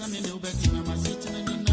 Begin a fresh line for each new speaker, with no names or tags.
I'm gonna Sitting in the